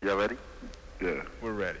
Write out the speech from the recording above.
Y'all ready? Yeah. We're ready.